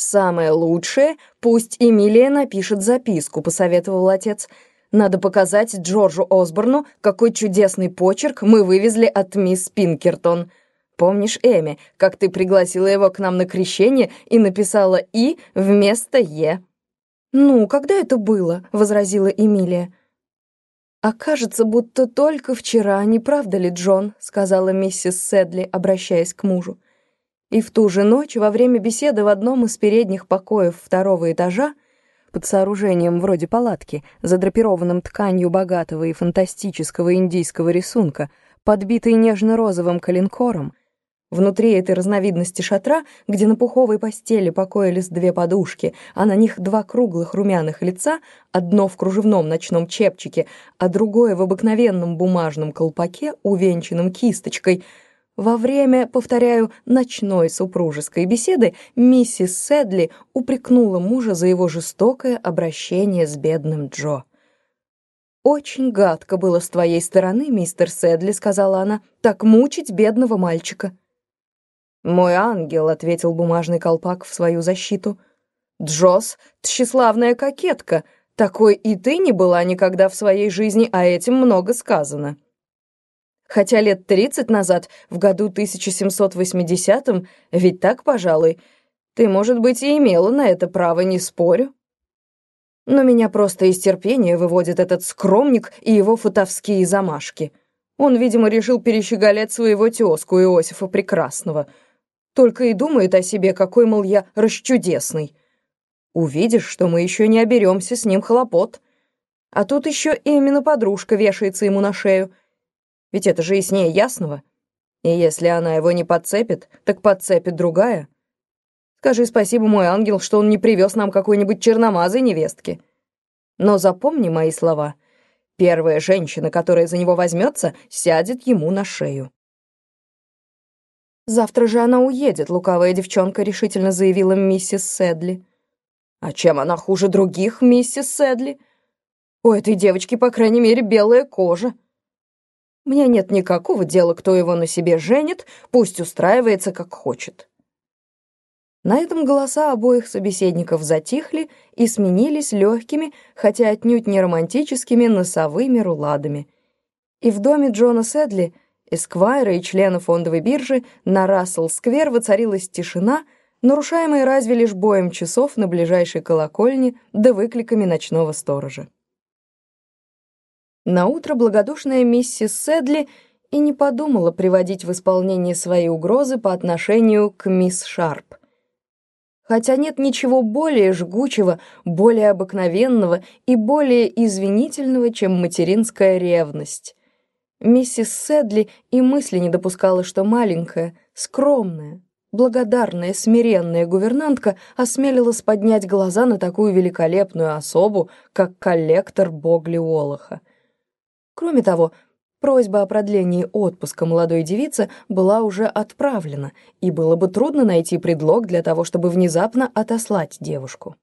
«Самое лучшее, пусть Эмилия напишет записку», — посоветовал отец. «Надо показать Джорджу Осборну, какой чудесный почерк мы вывезли от мисс Пинкертон. Помнишь, Эми, как ты пригласила его к нам на крещение и написала «и» вместо «е»?» «Ну, когда это было?» — возразила Эмилия. «А кажется, будто только вчера, не правда ли, Джон?» — сказала миссис Седли, обращаясь к мужу. И в ту же ночь, во время беседы в одном из передних покоев второго этажа, под сооружением вроде палатки, задрапированным тканью богатого и фантастического индийского рисунка, подбитой нежно-розовым коленкором, внутри этой разновидности шатра, где на пуховой постели покоились две подушки, а на них два круглых румяных лица, одно в кружевном ночном чепчике, а другое в обыкновенном бумажном колпаке, увенчанном кисточкой — во время, повторяю, ночной супружеской беседы миссис Седли упрекнула мужа за его жестокое обращение с бедным Джо. «Очень гадко было с твоей стороны, мистер Седли», — сказала она, — «так мучить бедного мальчика». «Мой ангел», — ответил бумажный колпак в свою защиту. «Джос — тщеславная кокетка. Такой и ты не была никогда в своей жизни, а этим много сказано». Хотя лет тридцать назад, в году 1780-м, ведь так, пожалуй, ты, может быть, и имела на это право, не спорю. Но меня просто из терпения выводит этот скромник и его футовские замашки. Он, видимо, решил перещеголять своего тезку Иосифа Прекрасного. Только и думает о себе, какой, мол, я расчудесный. Увидишь, что мы еще не оберемся с ним хлопот. А тут еще именно подружка вешается ему на шею — ведь это же яснее ясного. И если она его не подцепит, так подцепит другая. Скажи спасибо, мой ангел, что он не привез нам какой-нибудь черномазой невестки. Но запомни мои слова. Первая женщина, которая за него возьмется, сядет ему на шею. «Завтра же она уедет», — лукавая девчонка решительно заявила миссис Сэдли. «А чем она хуже других, миссис Сэдли? У этой девочки, по крайней мере, белая кожа». Мне нет никакого дела, кто его на себе женит, пусть устраивается как хочет». На этом голоса обоих собеседников затихли и сменились легкими, хотя отнюдь не романтическими, носовыми руладами. И в доме Джона Сэдли, эсквайра и члена фондовой биржи, на Рассел-сквер воцарилась тишина, нарушаемая разве лишь боем часов на ближайшей колокольне да выкликами ночного сторожа. Наутро благодушная миссис Сэдли и не подумала приводить в исполнение свои угрозы по отношению к мисс Шарп. Хотя нет ничего более жгучего, более обыкновенного и более извинительного, чем материнская ревность. Миссис Сэдли и мысли не допускала, что маленькая, скромная, благодарная, смиренная гувернантка осмелилась поднять глаза на такую великолепную особу, как коллектор Богли Олаха. Кроме того, просьба о продлении отпуска молодой девицы была уже отправлена, и было бы трудно найти предлог для того, чтобы внезапно отослать девушку.